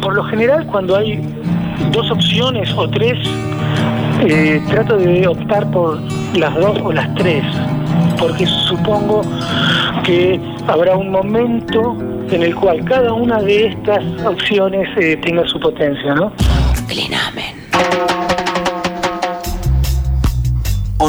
por lo general cuando hay dos opciones o tres, eh, trato de optar por las dos o las tres, porque supongo que habrá un momento en el cual cada una de estas opciones eh, tenga su potencia, ¿no?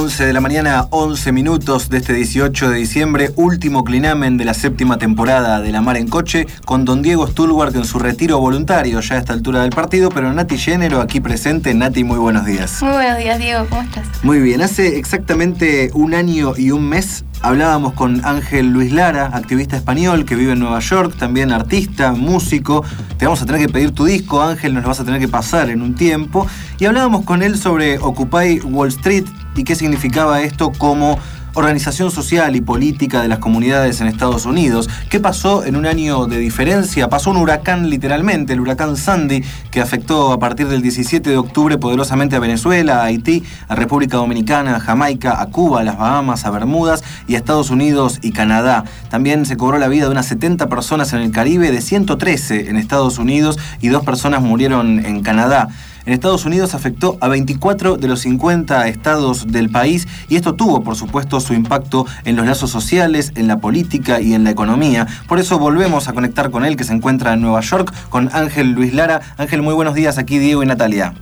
11 de la mañana, 11 minutos de este 18 de diciembre, último clinamen de la séptima temporada de La Mar en Coche, con don Diego Stulwart en su retiro voluntario ya a esta altura del partido, pero Nati Género aquí presente. Nati, muy buenos días. Muy buenos días, Diego, ¿cómo estás? Muy bien, hace exactamente un año y un mes Hablábamos con Ángel Luis Lara, activista español que vive en Nueva York, también artista, músico. Te vamos a tener que pedir tu disco, Ángel, nos lo vas a tener que pasar en un tiempo. Y hablábamos con él sobre Occupy Wall Street y qué significaba esto como organización social y política de las comunidades en Estados Unidos. ¿Qué pasó en un año de diferencia? Pasó un huracán literalmente, el huracán Sandy, que afectó a partir del 17 de octubre poderosamente a Venezuela, a Haití, a República Dominicana, a Jamaica, a Cuba, a las Bahamas, a Bermudas y a Estados Unidos y Canadá. También se cobró la vida de unas 70 personas en el Caribe, de 113 en Estados Unidos y dos personas murieron en Canadá. En Estados Unidos afectó a 24 de los 50 estados del país y esto tuvo, por supuesto, su impacto en los lazos sociales, en la política y en la economía. Por eso volvemos a conectar con él, que se encuentra en Nueva York, con Ángel Luis Lara. Ángel, muy buenos días. Aquí Diego y Natalia.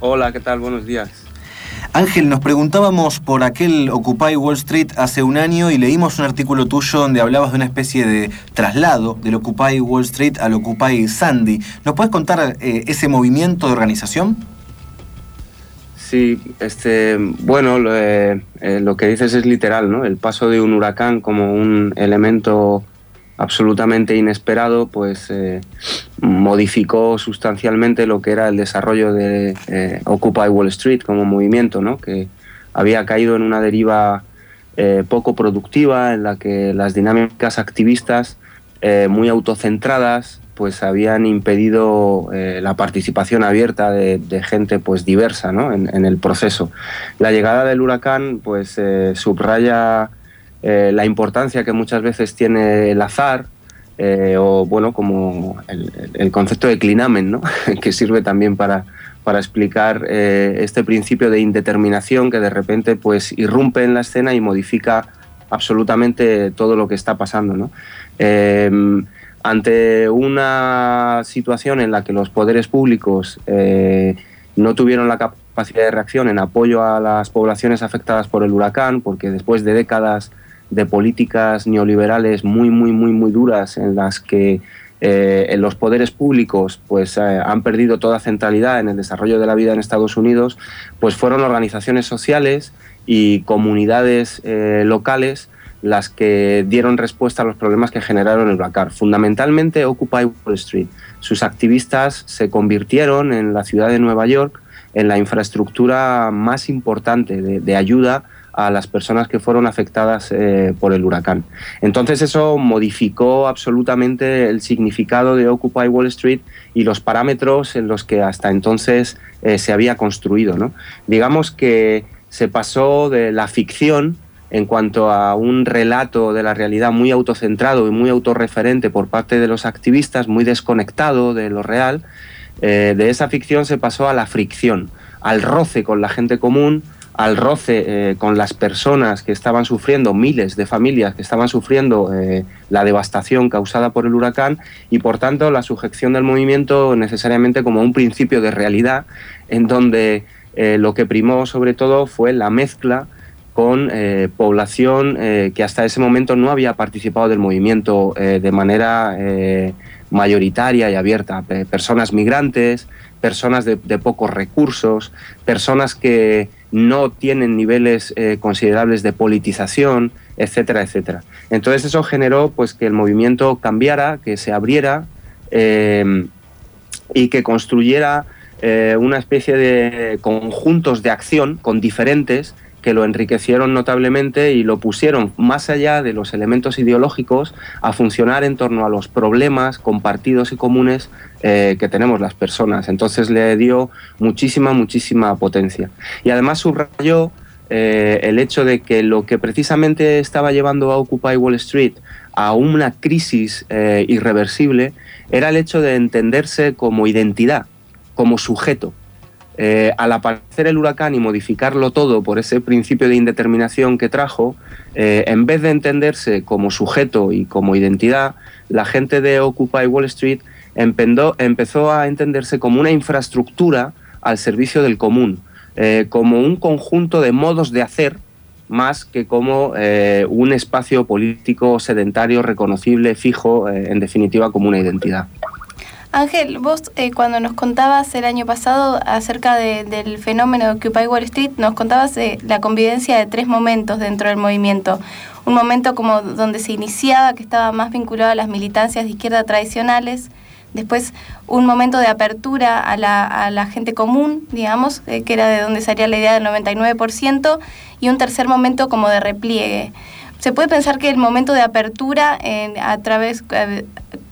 Hola, ¿qué tal? Buenos días. Ángel, nos preguntábamos por aquel Occupy Wall Street hace un año y leímos un artículo tuyo donde hablabas de una especie de traslado del Occupy Wall Street al Occupy Sandy. ¿Nos puedes contar eh, ese movimiento de organización? Sí, este, bueno, eh, eh, lo, que dices es literal, ¿no? El paso de un huracán como un elemento absolutamente inesperado, pues eh, modificó sustancialmente lo que era el desarrollo de eh, Occupy Wall Street como movimiento, ¿no? que había caído en una deriva eh, poco productiva en la que las dinámicas activistas muy autocentradas pues habían impedido la participación abierta de, gente pues diversa ¿no? en, en, el proceso. La llegada del huracán pues subraya eh, la importancia que muchas veces tiene el azar, eh, o bueno, como el, concepto de clinamen, ¿no? que sirve también para, para explicar eh, este principio de indeterminación que de repente pues irrumpe en la escena y modifica absolutamente todo lo que está pasando. ¿no? ante una situación en la que los poderes públicos no tuvieron la capacidad de reacción en apoyo a las poblaciones afectadas por el huracán, porque después de décadas de políticas neoliberales muy, muy, muy, muy duras en las que eh, los poderes públicos pues, eh, han perdido toda centralidad en el desarrollo de la vida en Estados Unidos, pues fueron organizaciones sociales y comunidades eh, locales las que dieron respuesta a los problemas que generaron el huracán. Fundamentalmente Occupy Wall Street. Sus activistas se convirtieron en la ciudad de Nueva York en la infraestructura más importante de ayuda a las personas que fueron afectadas eh, por el huracán. Entonces eso modificó absolutamente el significado de Occupy Wall Street y los parámetros en los que hasta entonces eh, se había construido. ¿no? Digamos que se pasó de la ficción en cuanto a un relato de la realidad muy autocentrado y muy autorreferente por parte de los activistas, muy desconectado de lo real, eh, de esa ficción se pasó a la fricción, al roce con la gente común, al roce eh, con las personas que estaban sufriendo, miles de familias que estaban sufriendo eh, la devastación causada por el huracán y por tanto la sujeción del movimiento necesariamente como un principio de realidad en donde eh, lo que primó sobre todo fue la mezcla con población que hasta ese momento no había participado del movimiento de manera mayoritaria y abierta. Personas migrantes, personas de pocos recursos, personas que no tienen niveles eh, considerables de politización, etcétera, etcétera. Entonces eso generó pues que el movimiento cambiara, que se abriera eh, y que construyera eh, una especie de conjuntos de acción con diferentes que lo enriquecieron notablemente y lo pusieron más allá de los elementos ideológicos a funcionar en torno a los problemas compartidos y comunes eh, que tenemos las personas. Entonces le dio muchísima, muchísima potencia. Y además subrayó eh, el hecho de que lo que precisamente estaba llevando a Occupy Wall Street a una crisis eh, irreversible era el hecho de entenderse como identidad, como sujeto. Al aparecer el huracán y modificarlo todo por ese principio de indeterminación que trajo, en vez de entenderse como sujeto y como identidad, la gente de Occupy Wall Street empezó a entenderse como una infraestructura al servicio del común, eh, como un conjunto de modos de hacer más que como eh, un espacio político sedentario, reconocible, fijo, eh, en definitiva como una identidad. Ángel, vos cuando nos contabas el año pasado acerca del fenómeno de Occupy Wall Street, nos contabas de la convivencia de tres momentos dentro del movimiento. Un momento como donde se iniciaba, que estaba más vinculado a las militancias de izquierda tradicionales, después un momento de apertura a la, a la gente común, digamos, eh, que era de donde salía la idea del 99%, y un tercer momento como de repliegue. Se puede pensar que el momento de apertura a través, eh,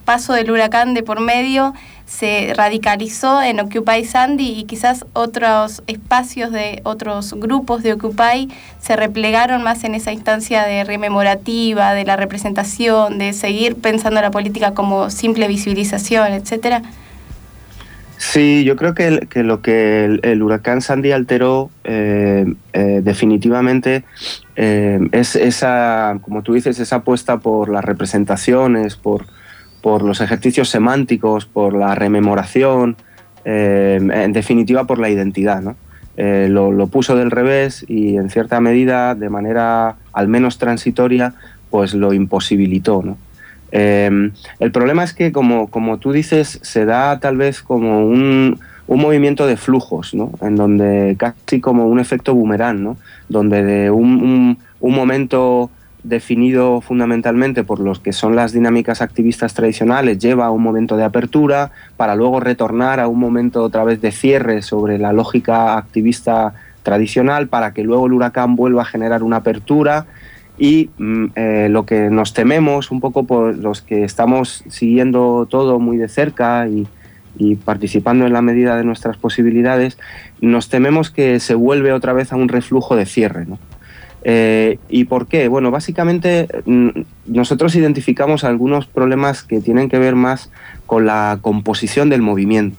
paso del huracán de por medio, se radicalizó en Occupy Sandy y quizás otros espacios de otros grupos de Occupy se replegaron más en esa instancia de rememorativa, de la representación, de seguir pensando la política como simple visibilización, etcétera. Sí, yo creo que, lo que el, huracán Sandy alteró eh, eh, definitivamente eh, es esa, como tú dices, esa apuesta por las representaciones, por, por los ejercicios semánticos, por la rememoración, eh, en definitiva por la identidad. Eh, lo, puso del revés y en cierta medida, de manera al menos transitoria, pues lo imposibilitó. Eh, el problema es que, como, como, tú dices, se da tal vez como un, un movimiento de flujos, ¿no? en donde casi como un efecto boomerang, ¿no? donde de un, un momento definido fundamentalmente por los que son las dinámicas activistas tradicionales, lleva a un momento de apertura para luego retornar a un momento otra vez de cierre sobre la lógica activista tradicional para que luego el huracán vuelva a generar una apertura y mm, eh, lo que nos tememos un poco por los que estamos siguiendo todo muy de cerca y, y participando en la medida de nuestras posibilidades, nos tememos que se vuelve otra vez a un reflujo de cierre. ¿no? Eh, ¿Y por qué? Bueno, básicamente mm, nosotros identificamos algunos problemas que tienen que ver más con la composición del movimiento.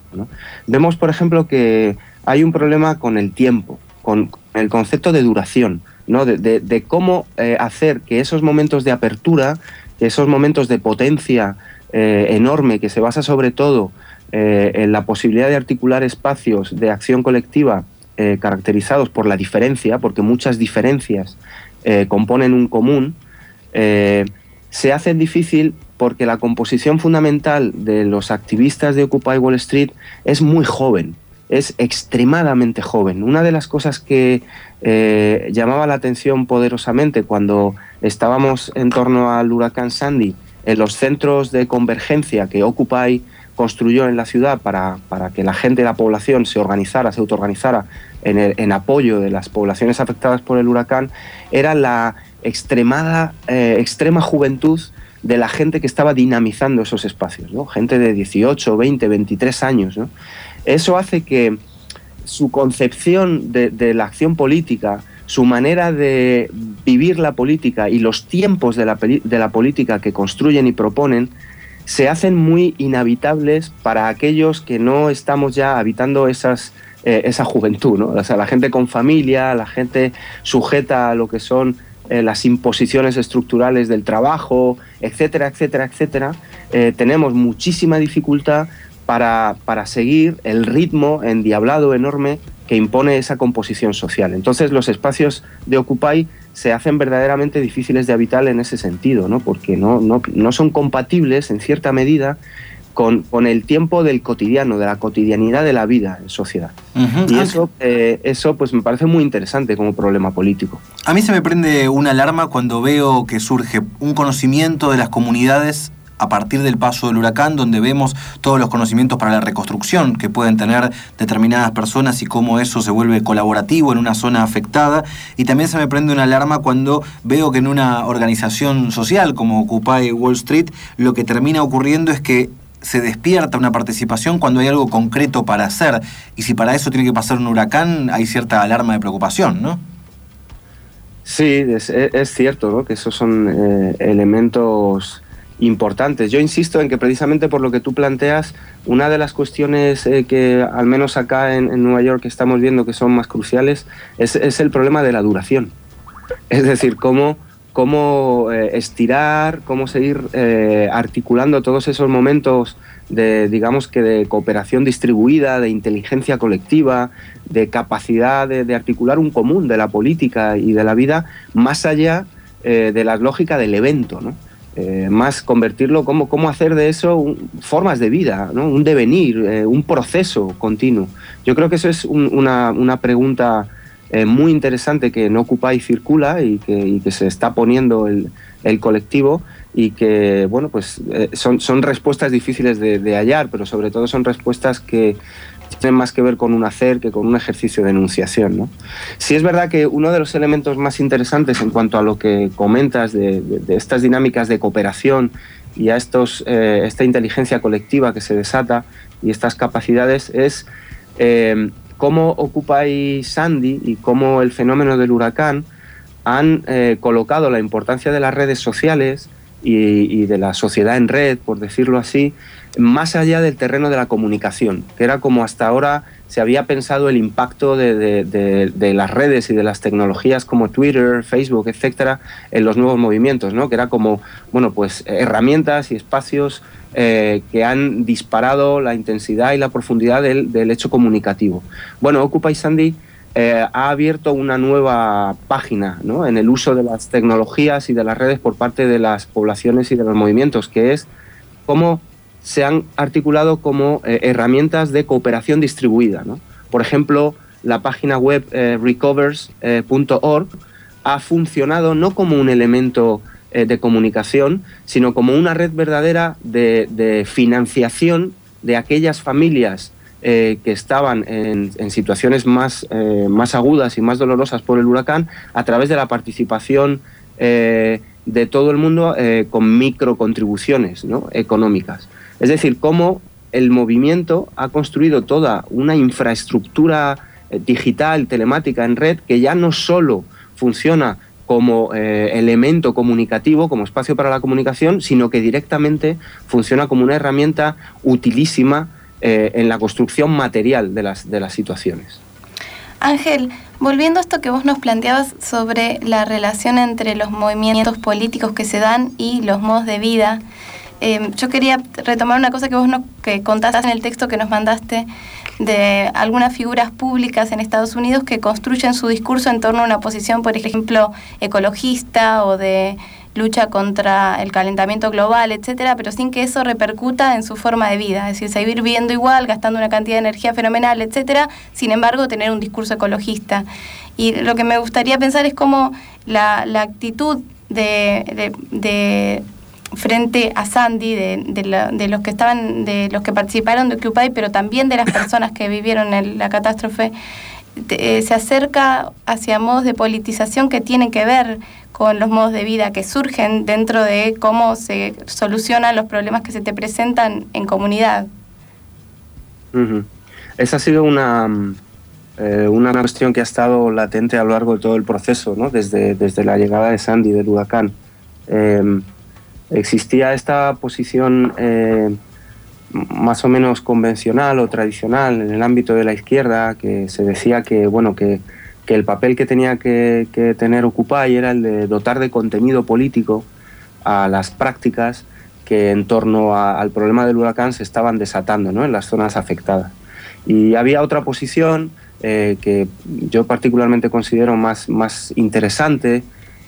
Vemos, por ejemplo, que hay un problema con el tiempo, con el concepto de duración, ¿no? de, cómo eh, hacer que esos momentos de apertura, que esos momentos de potencia eh, enorme que se basa sobre todo en la posibilidad de articular espacios de acción colectiva eh, caracterizados por la diferencia, porque muchas diferencias eh, componen un común, eh, se hace difícil porque la composición fundamental de los activistas de Occupy Wall Street es muy joven, es extremadamente joven. Una de las cosas que llamaba la atención poderosamente cuando estábamos en torno al huracán Sandy, en los centros de convergencia que Occupy construyó en la ciudad para, que la gente, la población se organizara, se autoorganizara en, en apoyo de las poblaciones afectadas por el huracán, era la extremada, eh, extrema juventud de la gente que estaba dinamizando esos espacios, ¿no? gente de 18, 20, 23 años. Eso hace que su concepción de, de la acción política, su manera de vivir la política y los tiempos de la, de la política que construyen y proponen se hacen muy inhabitables para aquellos que no estamos ya habitando esas, eh, esa juventud, ¿no? O sea, la gente con familia, la gente sujeta a lo que son eh, las imposiciones estructurales del trabajo, etcétera, etcétera, etcétera, eh, tenemos muchísima dificultad para, para seguir el ritmo endiablado enorme que impone esa composición social. Entonces los espacios de Occupy se hacen verdaderamente difíciles de habitar en ese sentido, ¿no? porque no, no, no son compatibles en cierta medida con, con, el tiempo del cotidiano, de la cotidianidad de la vida en sociedad. Y ah, eso, eh, eso pues me parece muy interesante como problema político. A mí se me prende una alarma cuando veo que surge un conocimiento de las comunidades a partir del paso del huracán, donde vemos todos los conocimientos para la reconstrucción que pueden tener determinadas personas y cómo eso se vuelve colaborativo en una zona afectada. Y también se me prende una alarma cuando veo que en una organización social como Occupy Wall Street, lo que termina ocurriendo es que se despierta una participación cuando hay algo concreto para hacer. Y si para eso tiene que pasar un huracán, hay cierta alarma de preocupación, ¿no? Sí, es, cierto ¿no? que esos son eh, elementos importantes. Yo insisto en que precisamente por lo que tú planteas, una de las cuestiones eh, que al menos acá en, Nueva York estamos viendo que son más cruciales es, el problema de la duración. Es decir, cómo, cómo eh, estirar, cómo seguir eh, articulando todos esos momentos de, digamos que de cooperación distribuida, de inteligencia colectiva, de capacidad de, de articular un común de la política y de la vida, más allá de la lógica del evento, ¿no? Eh, más convertirlo, cómo, cómo hacer de eso formas de vida, un devenir, eh, un proceso continuo. Yo creo que eso es una, una, pregunta eh, muy interesante que no ocupa y circula y que, se está poniendo el, el, colectivo y que, bueno, pues son, son respuestas difíciles de hallar, pero sobre todo son respuestas que tiene más que ver con un hacer que con un ejercicio de enunciación. ¿no? Sí es verdad que uno de los elementos más interesantes en cuanto a lo que comentas de, estas dinámicas de cooperación y a estos, eh, esta inteligencia colectiva que se desata y estas capacidades es eh, cómo Occupy Sandy y cómo el fenómeno del huracán han eh, colocado la importancia de las redes sociales y, de la sociedad en red, por decirlo así, más allá del terreno de la comunicación, que era como hasta ahora se había pensado el impacto de, las redes y de las tecnologías como Twitter, Facebook, etcétera, en los nuevos movimientos, ¿no? que era como bueno, pues, herramientas y espacios eh, que han disparado la intensidad y la profundidad del, hecho comunicativo. Bueno, Occupy Sandy eh, ha abierto una nueva página en el uso de las tecnologías y de las redes por parte de las poblaciones y de los movimientos, que es cómo se han articulado como eh, herramientas de cooperación distribuida. Por ejemplo, la página web eh, recovers.org ha funcionado no como un elemento de comunicación, sino como una red verdadera de, financiación de aquellas familias que estaban en, situaciones más, más, agudas y más dolorosas por el huracán a través de la participación de todo el mundo con microcontribuciones ¿no? económicas. Es decir, cómo el movimiento ha construido toda una infraestructura eh, digital, telemática en red, que ya no solo funciona como eh, elemento comunicativo, como espacio para la comunicación, sino que directamente funciona como una herramienta utilísima eh, en la construcción material de las, de las situaciones. Ángel, volviendo a esto que vos nos planteabas sobre la relación entre los movimientos políticos que se dan y los modos de vida, Em, yo quería retomar una cosa que vos no, que contaste en el texto que nos mandaste de algunas figuras públicas en Estados Unidos que construyen su discurso en torno a una posición, por ejemplo, ecologista o de lucha contra el calentamiento global, etcétera, pero sin que eso repercuta en su forma de vida, es decir, seguir viviendo igual, gastando una cantidad de energía fenomenal, etcétera, sin embargo tener un discurso ecologista. Y lo que me gustaría pensar es cómo la, actitud de frente a Sandy, de, los que estaban, de los que participaron de Occupy, pero también de las personas que vivieron la catástrofe, eh, se acerca hacia modos de politización que tienen que ver con los modos de vida que surgen dentro de cómo se solucionan los problemas que se te presentan en comunidad. Esa ha sido una, eh, una cuestión que ha estado latente a lo largo de todo el proceso, ¿no? desde, desde la llegada de Sandy, del huracán. Eh, existía esta posición eh, más o menos convencional o tradicional en el ámbito de la izquierda que se decía que bueno que, el papel que tenía que, tener Occupy era el de dotar de contenido político a las prácticas que en torno al problema del huracán se estaban desatando ¿no? en las zonas afectadas. Y había otra posición eh, que yo particularmente considero más, más interesante,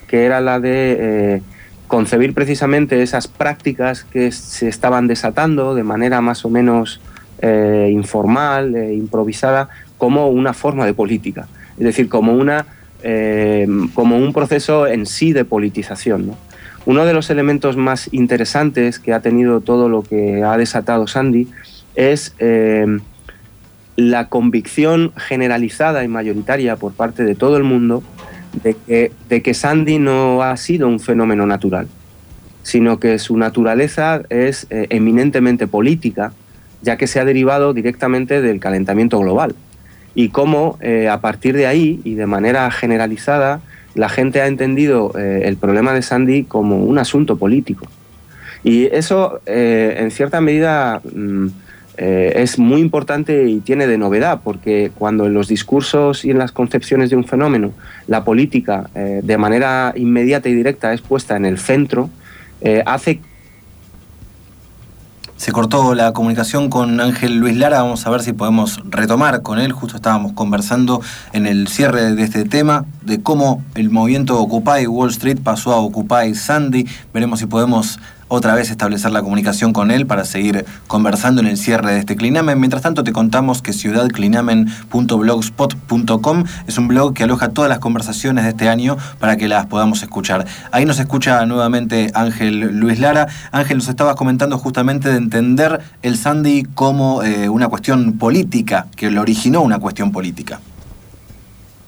que era la de eh, concebir precisamente esas prácticas que se estaban desatando de manera más o menos eh, informal, e improvisada, como una forma de política, es decir, como, una, eh, como un proceso en sí de politización. Uno de los elementos más interesantes que ha tenido todo lo que ha desatado Sandy es la convicción generalizada y mayoritaria por parte de todo el mundo de que, Sandy no ha sido un fenómeno natural, sino que su naturaleza es eh, eminentemente política, ya que se ha derivado directamente del calentamiento global. Y cómo eh, a partir de ahí y de manera generalizada la gente ha entendido eh, el problema de Sandy como un asunto político. Y eso, en cierta medida, mm, eh, es muy importante y tiene de novedad, porque cuando en los discursos y en las concepciones de un fenómeno la política de manera inmediata y directa es puesta en el centro, hace se cortó la comunicación con Ángel Luis Lara, vamos a ver si podemos retomar con él. Justo estábamos conversando en el cierre de este tema de cómo el movimiento Occupy Wall Street pasó a Occupy Sandy. Veremos si podemos otra vez establecer la comunicación con él para seguir conversando en el cierre de este Clinamen. Mientras tanto, te contamos que ciudadclinamen.blogspot.com es un blog que aloja todas las conversaciones de este año para que las podamos escuchar. Ahí nos escucha nuevamente Ángel Luis Lara. Ángel, nos estabas comentando justamente de entender el Sandy como eh, una cuestión política, que lo originó una cuestión política.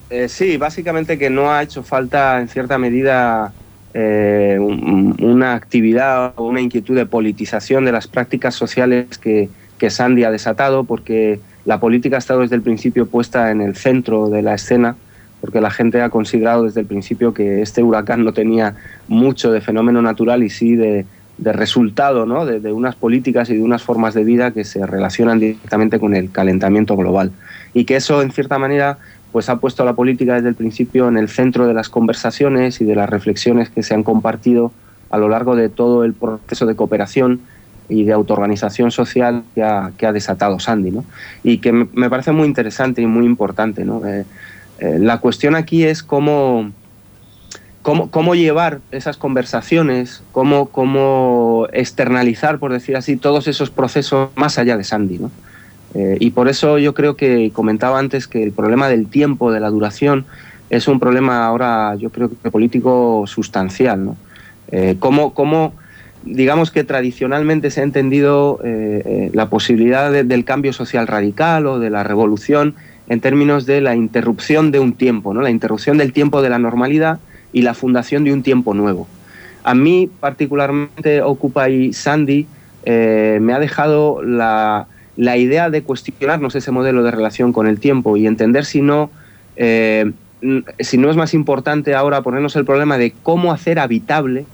Eh, sí, básicamente que no ha hecho falta en cierta medida eh, una actividad o una inquietud de politización de las prácticas sociales que, que Sandy ha desatado, porque la política ha estado desde el principio puesta en el centro de la escena, porque la gente ha considerado desde el principio que este huracán no tenía mucho de fenómeno natural y sí de, resultado ¿no? de, de, unas políticas y de unas formas de vida que se relacionan directamente con el calentamiento global. Y que eso, en cierta manera, pues ha puesto a la política desde el principio en el centro de las conversaciones y de las reflexiones que se han compartido a lo largo de todo el proceso de cooperación y de autoorganización social que ha, que ha desatado Sandy. ¿no? Y que me, parece muy interesante y muy importante. ¿no? Eh, eh, la cuestión aquí es cómo, cómo, cómo llevar esas conversaciones, cómo, cómo externalizar, por decir así, todos esos procesos más allá de Sandy. ¿no? Eh, y por eso yo creo que comentaba antes que el problema del tiempo, de la duración, es un problema ahora, yo creo que político sustancial. ¿no? Eh, ¿cómo, digamos que tradicionalmente se ha entendido eh, la posibilidad del cambio social radical o de la revolución en términos de la interrupción de un tiempo, ¿no? la interrupción del tiempo de la normalidad y la fundación de un tiempo nuevo. A mí particularmente Occupy Sandy me ha dejado la, la idea de cuestionarnos ese modelo de relación con el tiempo y entender si no, eh, si no es más importante ahora ponernos el problema de cómo hacer habitable,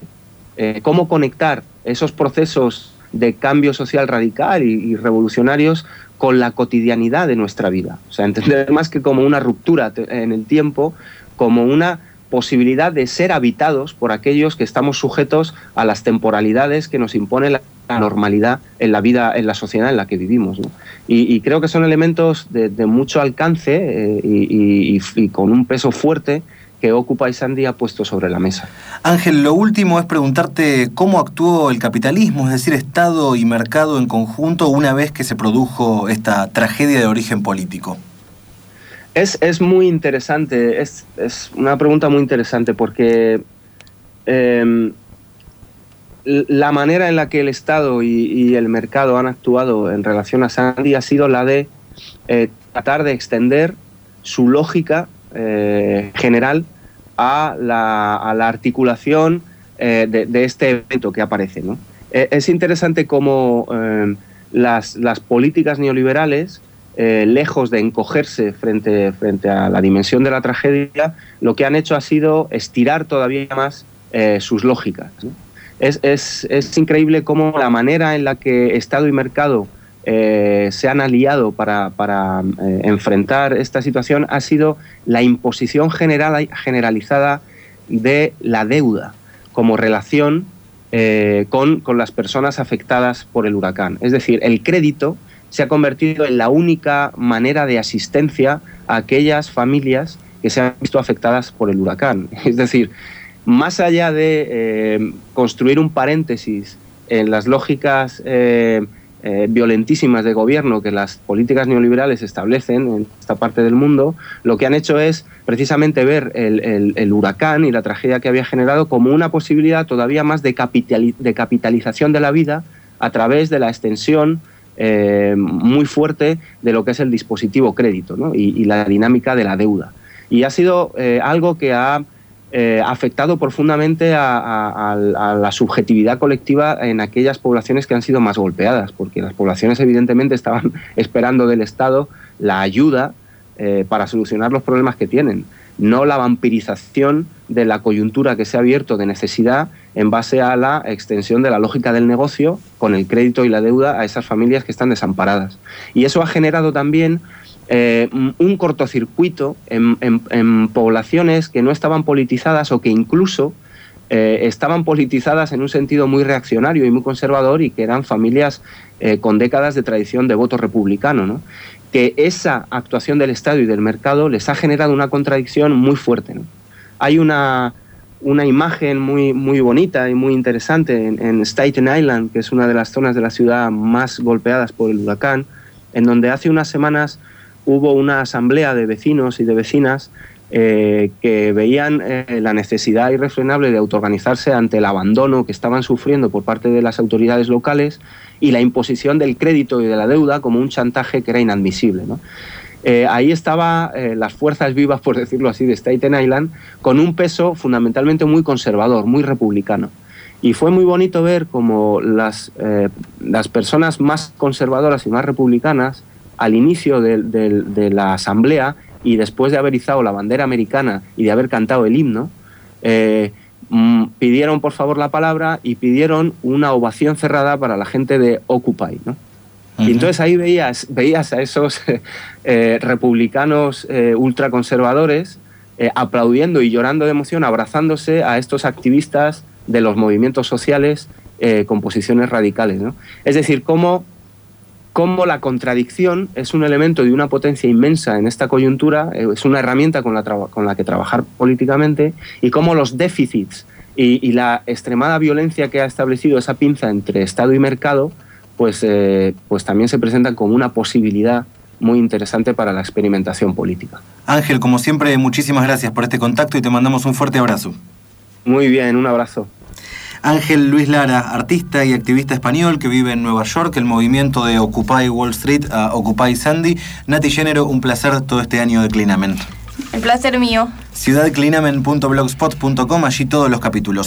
eh, cómo conectar esos procesos de cambio social radical y, revolucionarios con la cotidianidad de nuestra vida. O sea, entender más que como una ruptura en el tiempo, como una posibilidad de ser habitados por aquellos que estamos sujetos a las temporalidades que nos impone la normalidad en la vida, en la sociedad en la que vivimos. Y, creo que son elementos de, mucho alcance eh, y, con un peso fuerte que Occupy Sandy ha puesto sobre la mesa. Ángel, lo último es preguntarte cómo actuó el capitalismo, es decir, Estado y mercado en conjunto una vez que se produjo esta tragedia de origen político. Es, muy interesante, es, una pregunta muy interesante porque em, la manera en la que el Estado y, el mercado han actuado en relación a Sandy ha sido la de eh, tratar de extender su lógica eh, general a la, articulación eh, de, este evento que aparece. es interesante cómo las, políticas neoliberales lejos de encogerse frente, frente a la dimensión de la tragedia, lo que han hecho ha sido estirar todavía más sus lógicas. Es, es, es, increíble cómo la manera en la que Estado y mercado eh, se han aliado para, para enfrentar esta situación ha sido la imposición general, generalizada de la deuda como relación con, con las personas afectadas por el huracán. Es decir, el crédito se ha convertido en la única manera de asistencia a aquellas familias que se han visto afectadas por el huracán. Es decir, más allá de eh, construir un paréntesis en las lógicas eh, eh, violentísimas de gobierno que las políticas neoliberales establecen en esta parte del mundo, lo que han hecho es precisamente ver el, huracán y la tragedia que había generado como una posibilidad todavía más de, capitalización de la vida a través de la extensión muy fuerte de lo que es el dispositivo crédito y, la dinámica de la deuda. Y ha sido algo que ha eh, afectado profundamente a, la subjetividad colectiva en aquellas poblaciones que han sido más golpeadas, porque las poblaciones evidentemente estaban esperando del Estado la ayuda para solucionar los problemas que tienen. no la vampirización de la coyuntura que se ha abierto de necesidad en base a la extensión de la lógica del negocio con el crédito y la deuda a esas familias que están desamparadas. Y eso ha generado también eh, un cortocircuito en, poblaciones que no estaban politizadas o que incluso eh, estaban politizadas en un sentido muy reaccionario y muy conservador y que eran familias eh, con décadas de tradición de voto republicano. Que esa actuación del Estado y del mercado les ha generado una contradicción muy fuerte. Hay una, una imagen muy, muy bonita y muy interesante en, Staten Island, que es una de las zonas de la ciudad más golpeadas por el huracán, en donde hace unas semanas hubo una asamblea de vecinos y de vecinas eh, que veían eh, la necesidad irrefrenable de autoorganizarse ante el abandono que estaban sufriendo por parte de las autoridades locales y la imposición del crédito y de la deuda como un chantaje que era inadmisible. Eh, ahí estaban las fuerzas vivas, por decirlo así, de Staten Island, con un peso fundamentalmente muy conservador, muy republicano. Y fue muy bonito ver cómo las, las personas más conservadoras y más republicanas, al inicio de la asamblea, y después de haber izado la bandera americana y de haber cantado el himno, eh, mm, pidieron por favor la palabra y pidieron una ovación cerrada para la gente de Occupy. Y entonces ahí veías, veías a esos eh, republicanos eh, ultraconservadores aplaudiendo y llorando de emoción, abrazándose a estos activistas de los movimientos sociales con posiciones radicales. Es decir, cómo cómo la contradicción es un elemento de una potencia inmensa en esta coyuntura, eh, es una herramienta con la, con la que trabajar políticamente, y cómo los déficits y, la extremada violencia que ha establecido esa pinza entre Estado y mercado, pues, eh, pues también se presentan como una posibilidad muy interesante para la experimentación política. Ángel, como siempre, muchísimas gracias por este contacto y te mandamos un fuerte abrazo. Muy bien, un abrazo. Ángel Luis Lara, artista y activista español que vive en Nueva York, el movimiento de Occupy Wall Street a Occupy Sandy. Nati Género, un placer todo este año de Clinamen. El placer mío. Ciudadclinamen.blogspot.com, allí todos los capítulos.